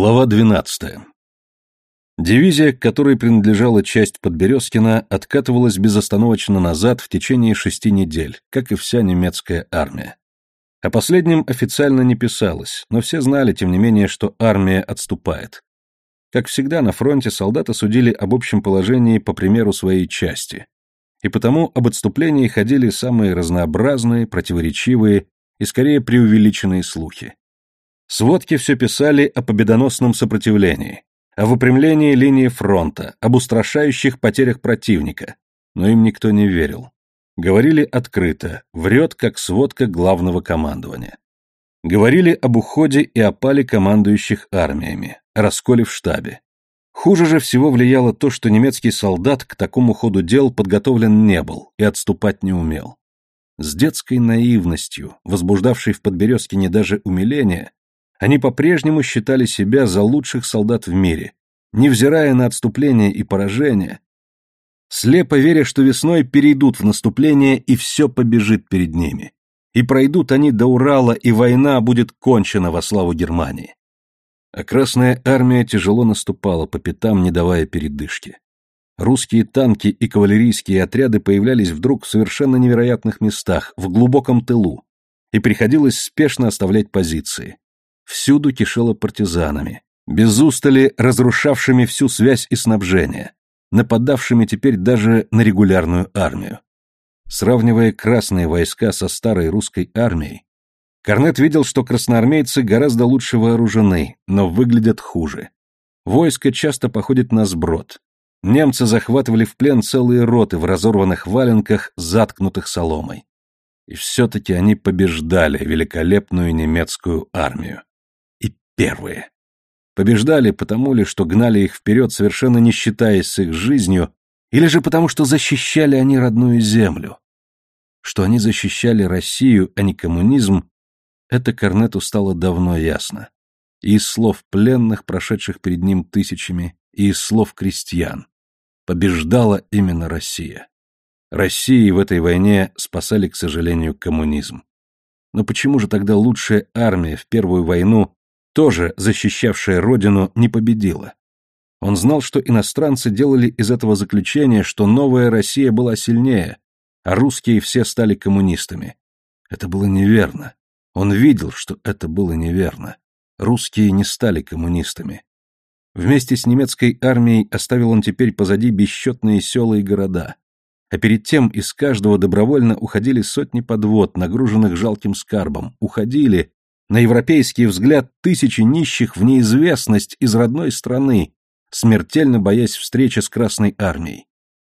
Глава 12. Дивизия, к которой принадлежала часть Подберезкина, откатывалась безостановочно назад в течение шести недель, как и вся немецкая армия. О последнем официально не писалось, но все знали, тем не менее, что армия отступает. Как всегда, на фронте солдаты судили об общем положении по примеру своей части. И потому об отступлении ходили самые разнообразные, противоречивые и скорее преувеличенные слухи. Сводки все писали о победоносном сопротивлении, о выпрямлении линии фронта, об устрашающих потерях противника, но им никто не верил. Говорили открыто, врет как сводка главного командования. Говорили об уходе и опале командующих армиями, о расколе в штабе. Хуже же всего влияло то, что немецкий солдат к такому ходу дел подготовлен не был и отступать не умел. С детской наивностью, возбуждавшей в Подберезкине даже умиление, они по-прежнему считали себя за лучших солдат в мире, невзирая на отступление и поражение, слепо веря, что весной перейдут в наступление и все побежит перед ними. И пройдут они до Урала, и война будет кончена во славу Германии. А Красная Армия тяжело наступала по пятам, не давая передышки. Русские танки и кавалерийские отряды появлялись вдруг в совершенно невероятных местах, в глубоком тылу, и приходилось спешно оставлять позиции всюду кишело партизанами, без устали разрушавшими всю связь и снабжение, нападавшими теперь даже на регулярную армию. Сравнивая красные войска со старой русской армией, Корнет видел, что красноармейцы гораздо лучше вооружены, но выглядят хуже. Войско часто походит на сброд. Немцы захватывали в плен целые роты в разорванных валенках, заткнутых соломой. И все-таки они побеждали великолепную немецкую армию первые. Побеждали потому ли, что гнали их вперед, совершенно не считаясь с их жизнью, или же потому, что защищали они родную землю. Что они защищали Россию, а не коммунизм, это Корнету стало давно ясно. И из слов пленных, прошедших перед ним тысячами, и из слов крестьян. Побеждала именно Россия. России в этой войне спасали, к сожалению, коммунизм. Но почему же тогда лучшая армия в Первую войну тоже защищавшая родину, не победила. Он знал, что иностранцы делали из этого заключения, что новая Россия была сильнее, а русские все стали коммунистами. Это было неверно. Он видел, что это было неверно. Русские не стали коммунистами. Вместе с немецкой армией оставил он теперь позади бесчетные села и города. А перед тем из каждого добровольно уходили сотни подвод, нагруженных жалким скарбом. Уходили, на европейский взгляд тысячи нищих в неизвестность из родной страны, смертельно боясь встречи с Красной Армией.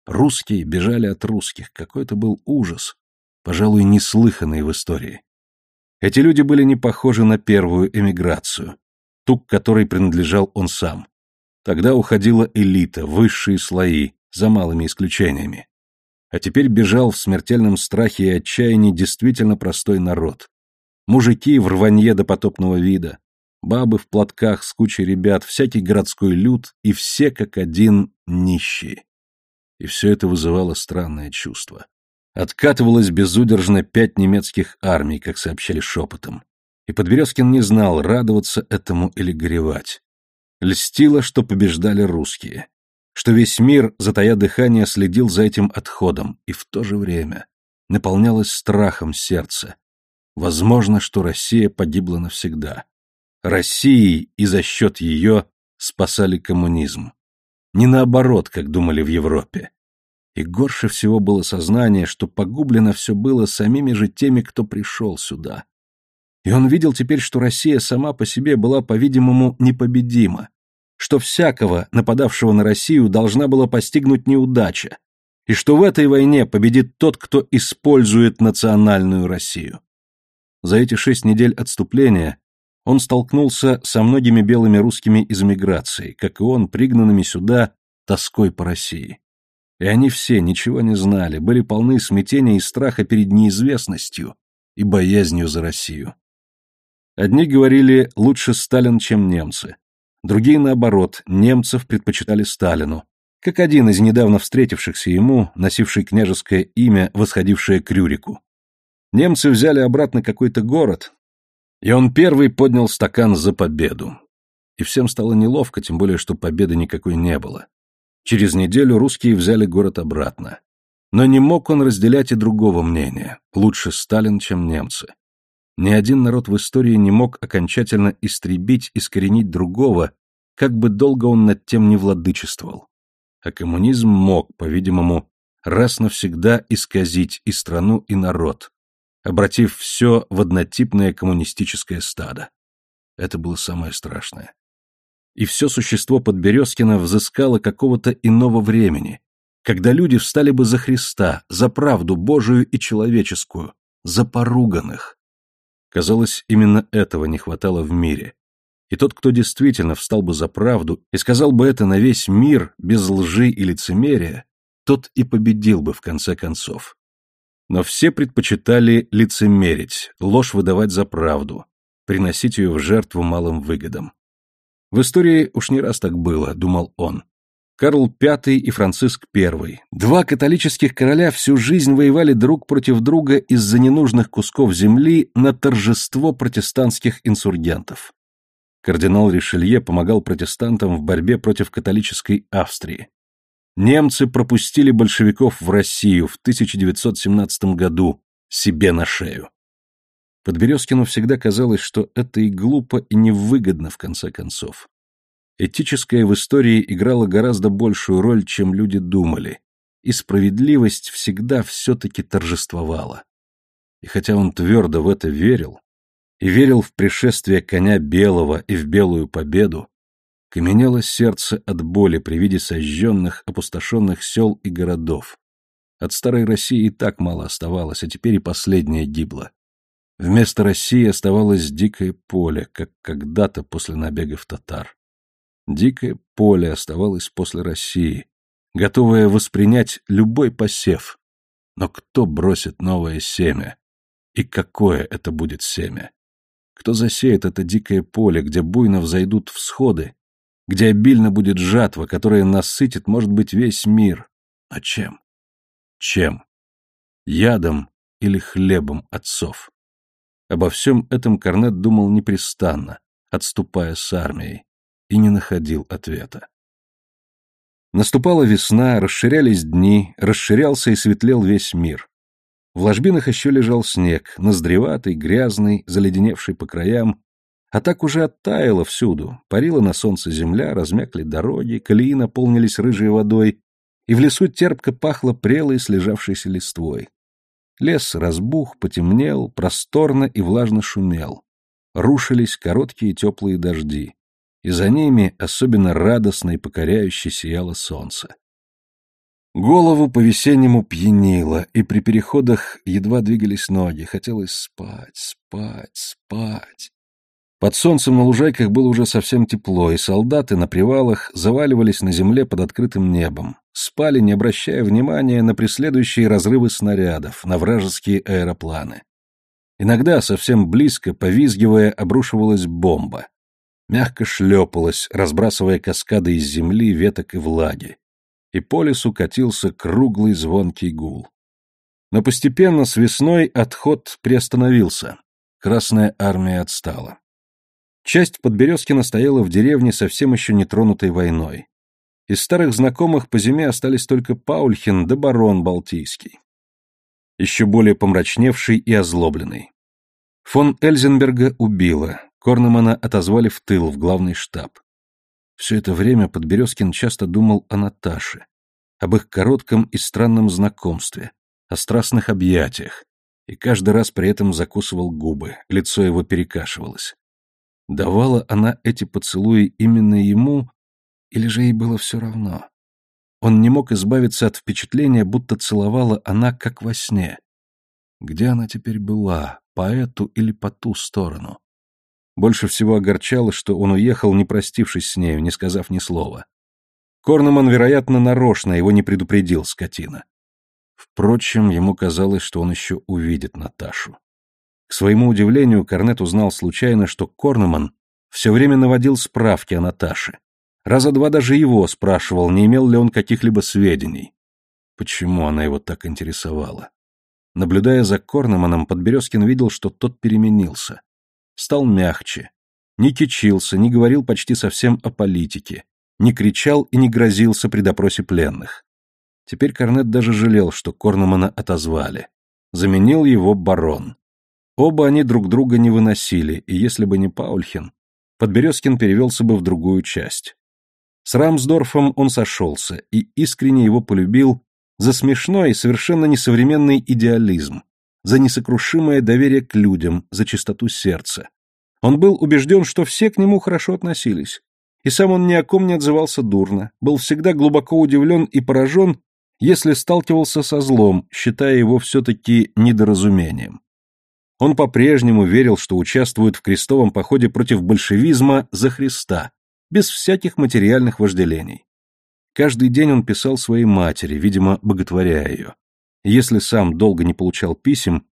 Русские бежали от русских, какой это был ужас, пожалуй, неслыханный в истории. Эти люди были не похожи на первую эмиграцию, ту, к которой принадлежал он сам. Тогда уходила элита, высшие слои, за малыми исключениями. А теперь бежал в смертельном страхе и отчаянии действительно простой народ, Мужики в рванье до потопного вида, бабы в платках с кучей ребят, всякий городской люд и все как один нищие. И все это вызывало странное чувство. Откатывалось безудержно пять немецких армий, как сообщали шепотом. И Подберезкин не знал, радоваться этому или горевать. Льстило, что побеждали русские. Что весь мир, затая дыхание, следил за этим отходом, и в то же время наполнялось страхом сердце, Возможно, что Россия погибла навсегда. Россией и за счет ее спасали коммунизм. Не наоборот, как думали в Европе. И горше всего было сознание, что погублено все было самими же теми, кто пришел сюда. И он видел теперь, что Россия сама по себе была, по-видимому, непобедима, что всякого, нападавшего на Россию, должна была постигнуть неудача, и что в этой войне победит тот, кто использует национальную Россию. За эти шесть недель отступления он столкнулся со многими белыми русскими из эмиграции, как и он, пригнанными сюда тоской по России. И они все ничего не знали, были полны смятения и страха перед неизвестностью и боязнью за Россию. Одни говорили «лучше Сталин, чем немцы», другие, наоборот, немцев предпочитали Сталину, как один из недавно встретившихся ему, носивший княжеское имя, восходившее к Рюрику. Немцы взяли обратно какой-то город, и он первый поднял стакан за победу. и всем стало неловко, тем более, что победы никакой не было. Через неделю русские взяли город обратно. Но не мог он разделять и другого мнения. Лучше Сталин, чем немцы. Ни один народ в истории не мог окончательно истребить, искоренить другого, как бы долго он над тем не владычествовал. А коммунизм мог, по-видимому, раз навсегда исказить и страну, и народ, обратив все в однотипное коммунистическое стадо. Это было самое страшное. И все существо Подберезкина взыскало какого-то иного времени, когда люди встали бы за Христа, за правду Божию и человеческую, за поруганных. Казалось, именно этого не хватало в мире. И тот, кто действительно встал бы за правду и сказал бы это на весь мир, без лжи и лицемерия, тот и победил бы в конце концов. Но все предпочитали лицемерить, ложь выдавать за правду, приносить ее в жертву малым выгодам. В истории уж не раз так было, думал он. Карл V и Франциск I. Два католических короля всю жизнь воевали друг против друга из-за ненужных кусков земли на торжество протестантских инсургентов. Кардинал Ришелье помогал протестантам в борьбе против католической Австрии. Немцы пропустили большевиков в Россию в 1917 году себе на шею. Подберезкину всегда казалось, что это и глупо, и невыгодно в конце концов. Этическое в истории играло гораздо большую роль, чем люди думали, и справедливость всегда все-таки торжествовала. И хотя он твердо в это верил, и верил в пришествие коня белого и в белую победу, каменело сердце от боли при виде сожженных, опустошенных сел и городов. От старой России и так мало оставалось, а теперь и последнее гибло. Вместо России оставалось дикое поле, как когда-то после набегов татар. Дикое поле оставалось после России, готовое воспринять любой посев. Но кто бросит новое семя? И какое это будет семя? Кто засеет это дикое поле, где буйно взойдут всходы, где обильно будет жатва, которая насытит, может быть, весь мир? А чем? Чем? Ядом или хлебом отцов? Обо всем этом Корнет думал непрестанно, отступая с армией и не находил ответа. Наступала весна, расширялись дни, расширялся и светлел весь мир. В ложбинах еще лежал снег, ноздреватый, грязный, заледеневший по краям, а так уже оттаяло всюду, парила на солнце земля, размякли дороги, колеи наполнились рыжей водой, и в лесу терпко пахло прелой слежавшейся листвой. Лес разбух, потемнел, просторно и влажно шумел. Рушились короткие теплые дожди и за ними особенно радостно и покоряюще сияло солнце. Голову по-весеннему пьянило, и при переходах едва двигались ноги, хотелось спать, спать, спать. Под солнцем на лужайках было уже совсем тепло, и солдаты на привалах заваливались на земле под открытым небом, спали, не обращая внимания на преследующие разрывы снарядов, на вражеские аэропланы. Иногда, совсем близко, повизгивая, обрушивалась бомба мягко шлепалась, разбрасывая каскады из земли, веток и влаги. И по лесу катился круглый звонкий гул. Но постепенно с весной отход приостановился. Красная армия отстала. Часть Подберезкина стояла в деревне совсем еще не тронутой войной. Из старых знакомых по зиме остались только Паульхин да барон Балтийский. Еще более помрачневший и озлобленный. Фон Эльзенберга убило, Корнемана отозвали в тыл, в главный штаб. Все это время Подберезкин часто думал о Наташе, об их коротком и странном знакомстве, о страстных объятиях, и каждый раз при этом закусывал губы, лицо его перекашивалось. Давала она эти поцелуи именно ему, или же ей было все равно? Он не мог избавиться от впечатления, будто целовала она, как во сне. Где она теперь была, по эту или по ту сторону? Больше всего огорчало, что он уехал, не простившись с нею, не сказав ни слова. Корнеман, вероятно, нарочно его не предупредил, скотина. Впрочем, ему казалось, что он еще увидит Наташу. К своему удивлению, Корнет узнал случайно, что Корнеман все время наводил справки о Наташе. Раза два даже его спрашивал, не имел ли он каких-либо сведений. Почему она его так интересовала? Наблюдая за Корнеманом, Подберезкин видел, что тот переменился стал мягче, Не кичился, не говорил почти совсем о политике, не кричал и не грозился при допросе пленных. Теперь Корнет даже жалел, что Корнемана отозвали. Заменил его барон. Оба они друг друга не выносили, и если бы не Паульхин, Подберезкин перевелся бы в другую часть. С Рамсдорфом он сошелся и искренне его полюбил за смешной, совершенно несовременный идеализм, за несокрушимое доверие к людям, за чистоту сердца. Он был убежден, что все к нему хорошо относились. И сам он ни о ком не отзывался дурно, был всегда глубоко удивлен и поражен если сталкивался со злом, считая его все-таки недоразумением. Он по-прежнему верил, что участвует в крестовом походе против большевизма за Христа, без всяких материальных вожделений. Каждый день он писал своей матери, видимо, боготворя ее. Если сам долго не получал писем,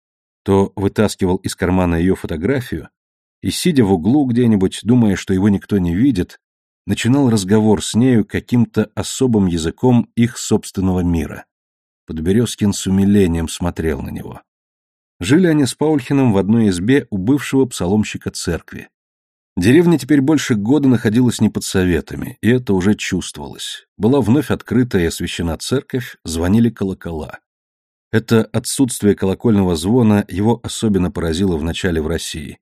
то вытаскивал из кармана ее фотографию и, сидя в углу где-нибудь, думая, что его никто не видит, начинал разговор с нею каким-то особым языком их собственного мира. Подберезкин с умилением смотрел на него. Жили они с Паульхиным в одной избе у бывшего псаломщика церкви. Деревня теперь больше года находилась не под советами, и это уже чувствовалось. Была вновь открыта и освящена церковь, звонили колокола. Это отсутствие колокольного звона его особенно поразило вначале в России.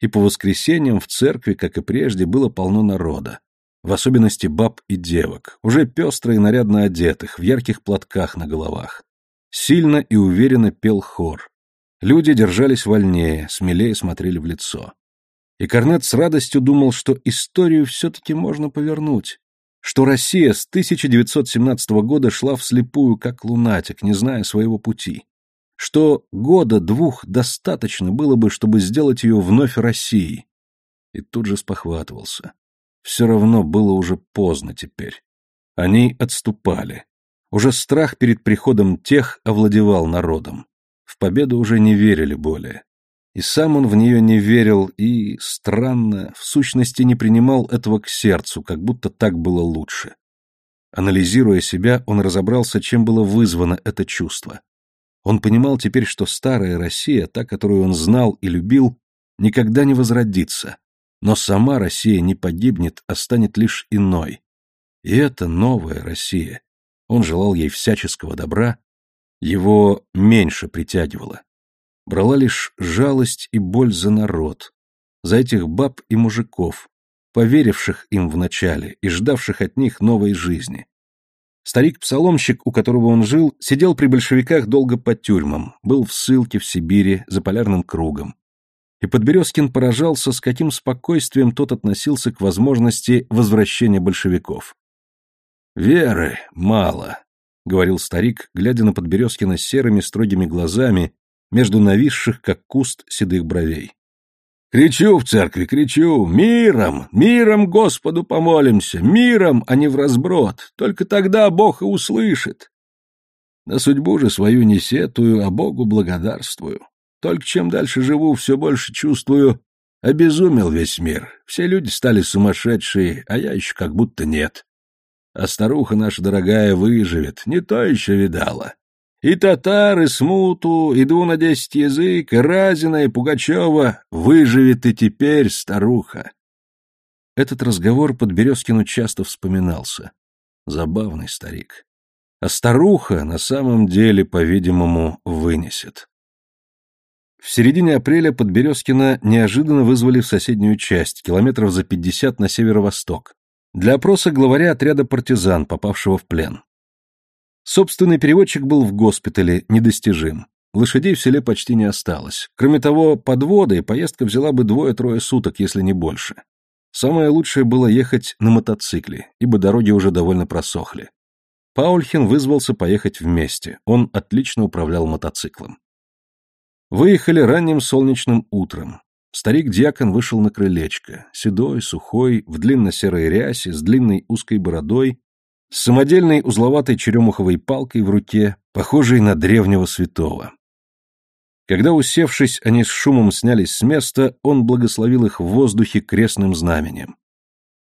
И по воскресеньям в церкви, как и прежде, было полно народа в особенности баб и девок, уже пестро и нарядно одетых, в ярких платках на головах. Сильно и уверенно пел хор. Люди держались вольнее, смелее смотрели в лицо. И Корнет с радостью думал, что историю все-таки можно повернуть, что Россия с 1917 года шла вслепую, как лунатик, не зная своего пути, что года двух достаточно было бы, чтобы сделать ее вновь Россией. И тут же спохватывался. Все равно было уже поздно теперь. Они отступали. Уже страх перед приходом тех овладевал народом. В победу уже не верили более. И сам он в нее не верил и, странно, в сущности не принимал этого к сердцу, как будто так было лучше. Анализируя себя, он разобрался, чем было вызвано это чувство. Он понимал теперь, что старая Россия, та, которую он знал и любил, никогда не возродится, но сама Россия не погибнет, а станет лишь иной. И это новая Россия. Он желал ей всяческого добра, его меньше притягивало. Брала лишь жалость и боль за народ, за этих баб и мужиков, поверивших им вначале и ждавших от них новой жизни. Старик-псаломщик, у которого он жил, сидел при большевиках долго по тюрьмам, был в ссылке в Сибири, за полярным кругом и Подберезкин поражался, с каким спокойствием тот относился к возможности возвращения большевиков. «Веры мало», — говорил старик, глядя на Подберезкина серыми строгими глазами между нависших, как куст, седых бровей. «Кричу в церкви, кричу! Миром! Миром Господу помолимся! Миром, а не в разброд! Только тогда Бог и услышит!» На судьбу же свою не сетую, а Богу благодарствую. Только чем дальше живу, все больше чувствую, обезумел весь мир. Все люди стали сумасшедшие, а я еще как будто нет. А старуха наша дорогая выживет, не то еще видала. И татары, смуту, иду на десять язык, и Разина, и Пугачева выживет и теперь старуха. Этот разговор под Березкину часто вспоминался. Забавный старик. А старуха на самом деле, по-видимому, вынесет. В середине апреля Подберезкина неожиданно вызвали в соседнюю часть, километров за 50 на северо-восток, для опроса главаря отряда партизан, попавшего в плен. Собственный переводчик был в госпитале, недостижим. Лошадей в селе почти не осталось. Кроме того, подводы поездка взяла бы двое-трое суток, если не больше. Самое лучшее было ехать на мотоцикле, ибо дороги уже довольно просохли. Паульхин вызвался поехать вместе, он отлично управлял мотоциклом. Выехали ранним солнечным утром. Старик-дьякон вышел на крылечко, седой, сухой, в длинно-серой рясе, с длинной узкой бородой, с самодельной узловатой черемуховой палкой в руке, похожей на древнего святого. Когда, усевшись, они с шумом снялись с места, он благословил их в воздухе крестным знаменем.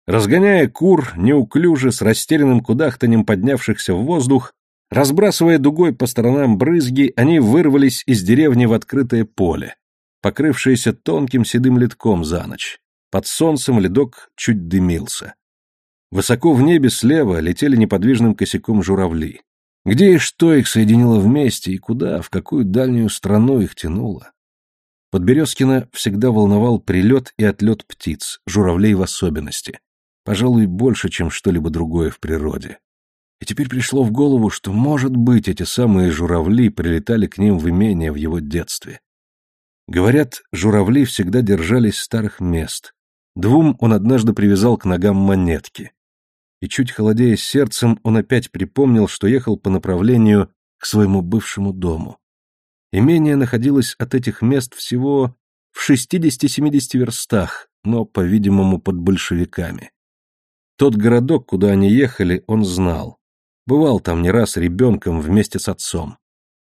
Разгоняя кур, неуклюже, с растерянным кудахтанем поднявшихся в воздух, Разбрасывая дугой по сторонам брызги, они вырвались из деревни в открытое поле, покрывшееся тонким седым литком за ночь. Под солнцем ледок чуть дымился. Высоко в небе слева летели неподвижным косяком журавли. Где и что их соединило вместе, и куда, в какую дальнюю страну их тянуло? Подберезкина всегда волновал прилет и отлет птиц, журавлей в особенности. Пожалуй, больше, чем что-либо другое в природе. И теперь пришло в голову, что, может быть, эти самые журавли прилетали к ним в имение в его детстве. Говорят, журавли всегда держались старых мест. Двум он однажды привязал к ногам монетки. И чуть холодея сердцем, он опять припомнил, что ехал по направлению к своему бывшему дому. Имение находилось от этих мест всего в 60-70 верстах, но, по-видимому, под большевиками. Тот городок, куда они ехали, он знал. Бывал там не раз ребенком вместе с отцом.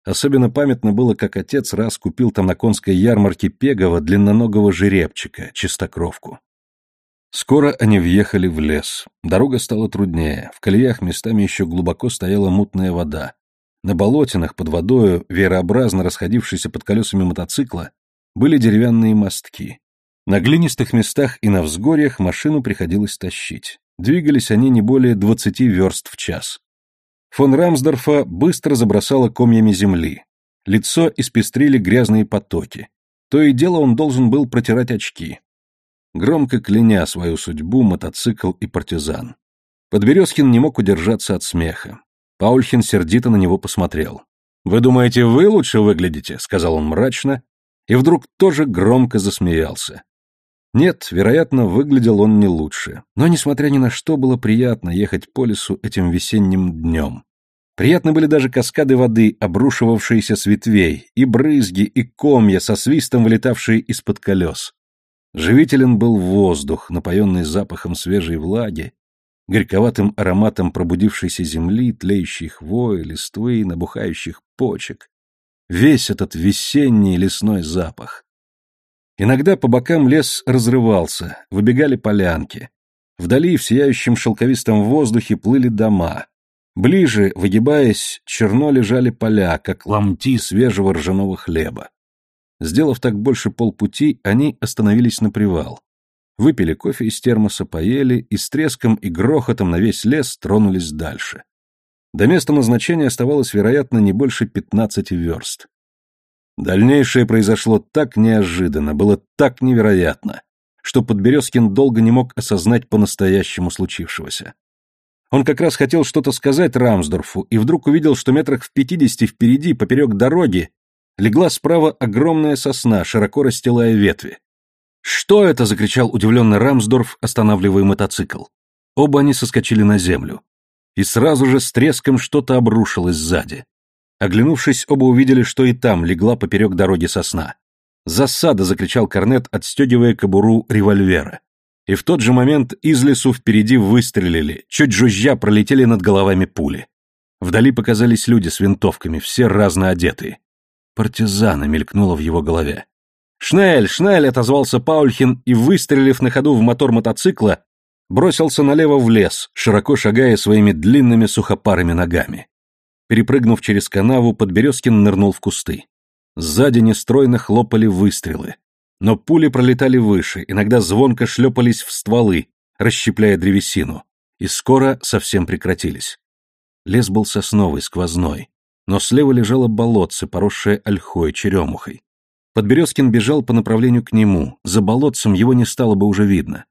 Особенно памятно было, как отец раз купил там на конской ярмарке Пегова длинноногого жеребчика, чистокровку. Скоро они въехали в лес. Дорога стала труднее, в колеях местами еще глубоко стояла мутная вода. На болотинах под водою, верообразно расходившейся под колесами мотоцикла, были деревянные мостки. На глинистых местах и на взгорьях машину приходилось тащить. Двигались они не более двадцати верст в час. Фон Рамсдорфа быстро забросало комьями земли. Лицо испестрили грязные потоки. То и дело он должен был протирать очки. Громко кляня свою судьбу мотоцикл и партизан. Подберезкин не мог удержаться от смеха. Паульхин сердито на него посмотрел. «Вы думаете, вы лучше выглядите?» — сказал он мрачно, и вдруг тоже громко засмеялся. Нет, вероятно, выглядел он не лучше, но, несмотря ни на что, было приятно ехать по лесу этим весенним днем. Приятны были даже каскады воды, обрушивавшиеся с ветвей, и брызги, и комья, со свистом вылетавшие из-под колес. Живителен был воздух, напоенный запахом свежей влаги, горьковатым ароматом пробудившейся земли, тлеющей хвои, листвы, набухающих почек. Весь этот весенний лесной запах. Иногда по бокам лес разрывался, выбегали полянки. Вдали в сияющем шелковистом воздухе плыли дома. Ближе, выгибаясь, черно лежали поля, как ломти свежего ржаного хлеба. Сделав так больше полпути, они остановились на привал. Выпили кофе из термоса, поели и с треском и грохотом на весь лес тронулись дальше. До места назначения оставалось, вероятно, не больше пятнадцати верст. Дальнейшее произошло так неожиданно, было так невероятно, что Подберезкин долго не мог осознать по-настоящему случившегося. Он как раз хотел что-то сказать Рамсдорфу и вдруг увидел, что метрах в пятидесяти впереди, поперек дороги, легла справа огромная сосна, широко расстилая ветви. «Что это?» — закричал удивленный Рамсдорф, останавливая мотоцикл. Оба они соскочили на землю. И сразу же с треском что-то обрушилось сзади. Оглянувшись, оба увидели, что и там легла поперек дороги сосна. «Засада!» — закричал Корнет, отстегивая кобуру револьвера. И в тот же момент из лесу впереди выстрелили, чуть жужжа пролетели над головами пули. Вдали показались люди с винтовками, все разно одетые. «Партизаны!» — мелькнуло в его голове. «Шнель! Шнель!» — отозвался Паульхин и, выстрелив на ходу в мотор мотоцикла, бросился налево в лес, широко шагая своими длинными сухопарыми ногами. Перепрыгнув через канаву, Подберезкин нырнул в кусты. Сзади нестройно хлопали выстрелы. Но пули пролетали выше, иногда звонко шлепались в стволы, расщепляя древесину, и скоро совсем прекратились. Лес был сосновый, сквозной, но слева лежало болотце, поросшее ольхой, черемухой. Подберезкин бежал по направлению к нему, за болотцем его не стало бы уже видно.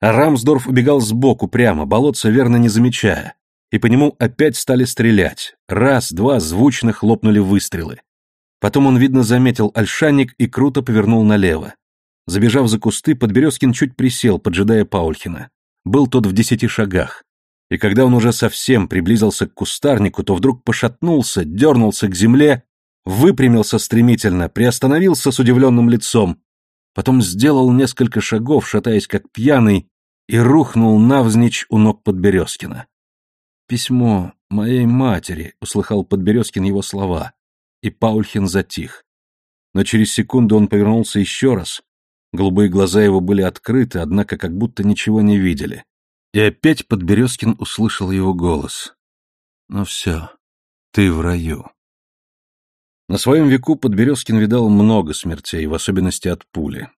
А Рамсдорф убегал сбоку, прямо, болотца верно не замечая. И по нему опять стали стрелять. Раз, два, звучно хлопнули выстрелы. Потом он, видно, заметил ольшанник и круто повернул налево. Забежав за кусты, Подберезкин чуть присел, поджидая Паульхина. Был тот в десяти шагах. И когда он уже совсем приблизился к кустарнику, то вдруг пошатнулся, дернулся к земле выпрямился стремительно, приостановился с удивленным лицом, потом сделал несколько шагов, шатаясь как пьяный, и рухнул навзничь у ног Подберезкина. «Письмо моей матери», — услыхал Подберезкин его слова, и Паульхин затих. Но через секунду он повернулся еще раз. Голубые глаза его были открыты, однако как будто ничего не видели. И опять Подберезкин услышал его голос. «Ну все, ты в раю». На своем веку Подберезкин видал много смертей, в особенности от пули.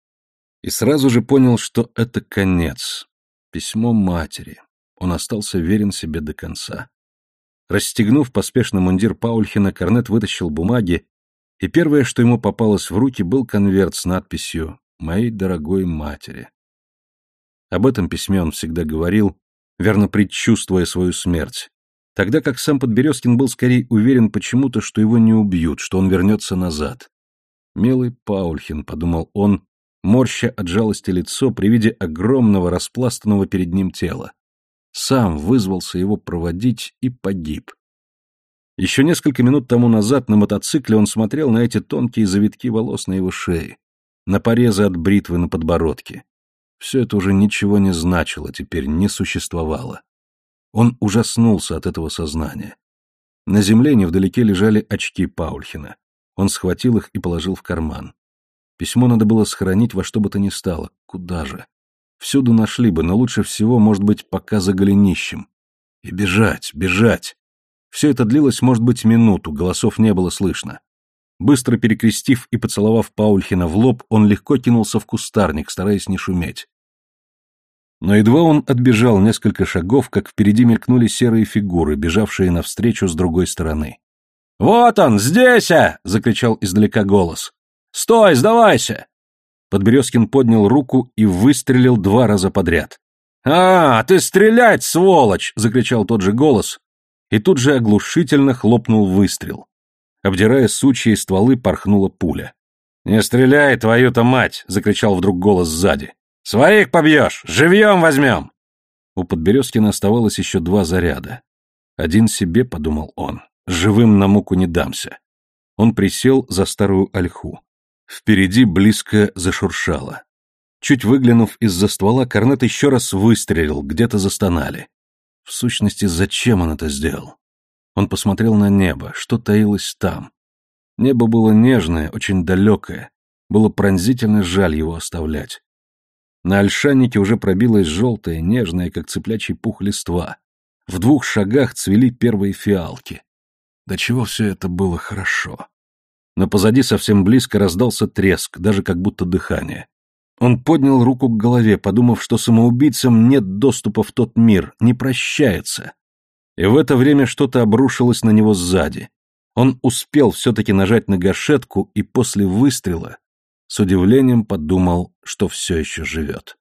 И сразу же понял, что это конец. Письмо матери. Он остался верен себе до конца. Расстегнув поспешно мундир Паульхина, Корнет вытащил бумаги, и первое, что ему попалось в руки, был конверт с надписью «Моей дорогой матери». Об этом письме он всегда говорил, верно предчувствуя свою смерть, тогда как сам Подберезкин был скорее уверен почему-то, что его не убьют, что он вернется назад. «Милый Паульхин», — подумал он, морща от жалости лицо при виде огромного распластанного перед ним тела. Сам вызвался его проводить и погиб. Еще несколько минут тому назад на мотоцикле он смотрел на эти тонкие завитки волос на его шее, на порезы от бритвы на подбородке. Все это уже ничего не значило, теперь не существовало. Он ужаснулся от этого сознания. На земле невдалеке лежали очки Паульхина. Он схватил их и положил в карман. Письмо надо было сохранить во что бы то ни стало. Куда же? Всюду нашли бы, но лучше всего, может быть, пока за голенищем. И бежать, бежать. Все это длилось, может быть, минуту, голосов не было слышно. Быстро перекрестив и поцеловав Паульхина в лоб, он легко кинулся в кустарник, стараясь не шуметь. Но едва он отбежал несколько шагов, как впереди мелькнули серые фигуры, бежавшие навстречу с другой стороны. «Вот он, здесь!» — закричал издалека голос. «Стой, сдавайся!» Подберезкин поднял руку и выстрелил два раза подряд. «А, ты стрелять, сволочь!» — закричал тот же голос, и тут же оглушительно хлопнул выстрел. Обдирая сучья и стволы, порхнула пуля. «Не стреляй, твою-то мать!» — закричал вдруг голос сзади. «Своих побьешь! Живьем возьмем!» У Подберезкина оставалось еще два заряда. Один себе, подумал он, живым на муку не дамся. Он присел за старую ольху. Впереди близко зашуршало. Чуть выглянув из-за ствола, Корнет еще раз выстрелил, где-то застонали. В сущности, зачем он это сделал? Он посмотрел на небо, что таилось там. Небо было нежное, очень далекое. Было пронзительно жаль его оставлять. На ольшаннике уже пробилась желтая, нежная, как цыплячий пух листва. В двух шагах цвели первые фиалки. До чего все это было хорошо но позади совсем близко раздался треск, даже как будто дыхание. Он поднял руку к голове, подумав, что самоубийцам нет доступа в тот мир, не прощается. И в это время что-то обрушилось на него сзади. Он успел все-таки нажать на гашетку и после выстрела с удивлением подумал, что все еще живет.